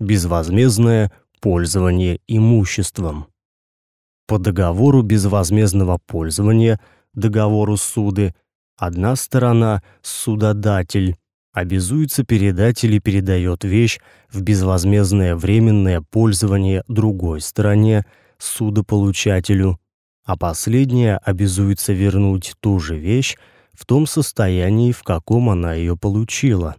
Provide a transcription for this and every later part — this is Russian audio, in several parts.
безвозмездное пользование имуществом. По договору безвозмездного пользования, договору суды, одна сторона, судодатель, обязуется передать или передает вещь в безвозмездное временное пользование другой стороне, судополучателю, а последняя обязуется вернуть ту же вещь в том состоянии, в каком она ее получила,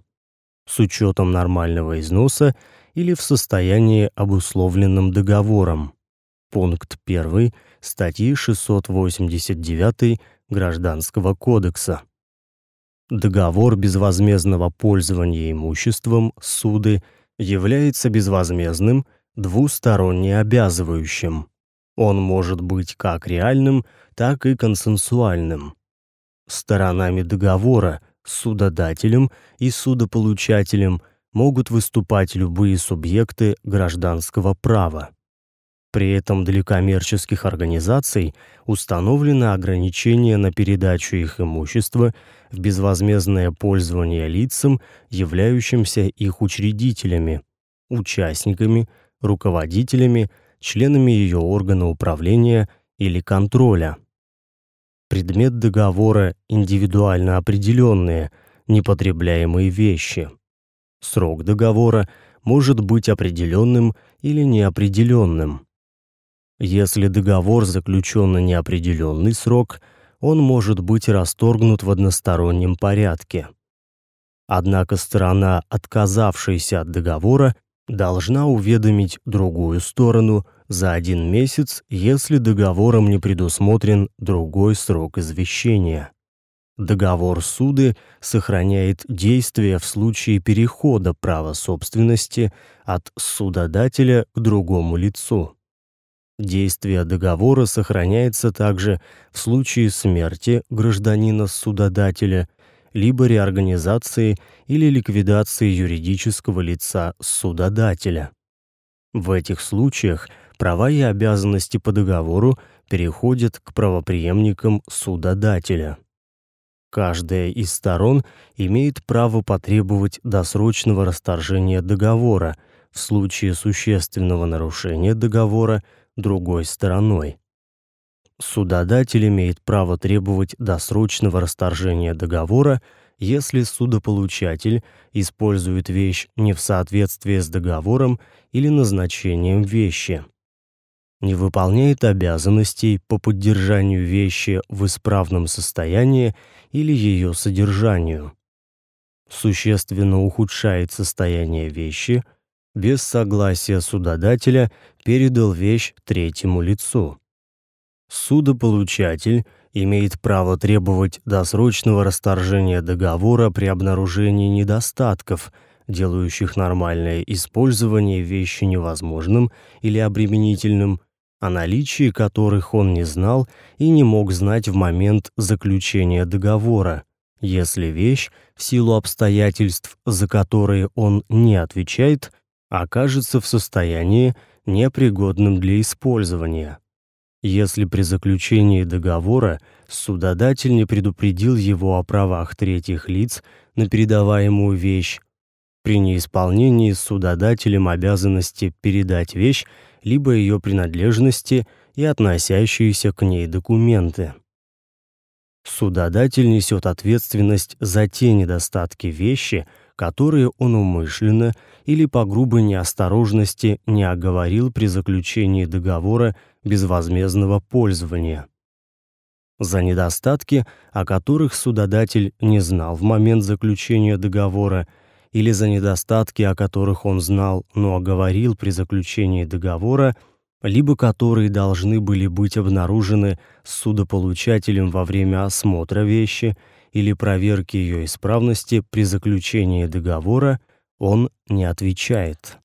с учетом нормального износа или в состоянии обусловленном договором. Пункт 1 статьи 689 Гражданского кодекса. Договор безвозмездного пользования имуществом суды является безвозмездным, двусторонне обязывающим. Он может быть как реальным, так и консенсуальным. Сторонами договора, судодателем и судополучателем могут выступать любые субъекты гражданского права. При этом для коммерческих организаций установлены ограничения на передачу их имущества в безвозмездное пользование лицам, являющимся их учредителями, участниками, руководителями, членами ее органа управления или контроля. Предмет договора индивидуально определенные, непотребляемые вещи. Срок договора может быть определенным или неопределенным. Если договор заключен на неопределенный срок, он может быть расторгнут в одностороннем порядке. Однако сторона, отказавшаяся от договора, должна уведомить другую сторону за один месяц, если договором не предусмотрен другой срок извещения. Договор суды сохраняет действие в случае перехода права собственности от судодателя к другому лицу. Действие договора сохраняется также в случае смерти гражданина-судодателя либо реорганизации или ликвидации юридического лица судодателя. В этих случаях права и обязанности по договору переходят к правопреемникам судодателя. Каждая из сторон имеет право потребовать досрочного расторжения договора в случае существенного нарушения договора другой стороной. Судодатель имеет право требовать досрочного расторжения договора, если судополучатель использует вещь не в соответствии с договором или назначением вещи, не выполняет обязанностей по поддержанию вещи в исправном состоянии или ее содержанию, существенно ухудшает состояние вещи – без согласия судодателя передал вещь третьему лицу. Судополучатель имеет право требовать досрочного расторжения договора при обнаружении недостатков, делающих нормальное использование вещи невозможным или обременительным, о наличии которых он не знал и не мог знать в момент заключения договора, если вещь в силу обстоятельств, за которые он не отвечает, окажется в состоянии непригодным для использования. Если при заключении договора судодатель не предупредил его о правах третьих лиц на передаваемую вещь, при неисполнении судодателем обязанности передать вещь либо ее принадлежности и относящиеся к ней документы. Судодатель несет ответственность за те недостатки вещи, которые он умышленно или по грубой неосторожности не оговорил при заключении договора безвозмездного пользования. За недостатки, о которых судодатель не знал в момент заключения договора, или за недостатки, о которых он знал, но оговорил при заключении договора, либо которые должны были быть обнаружены судополучателем во время осмотра вещи или проверки ее исправности при заключении договора, он не отвечает.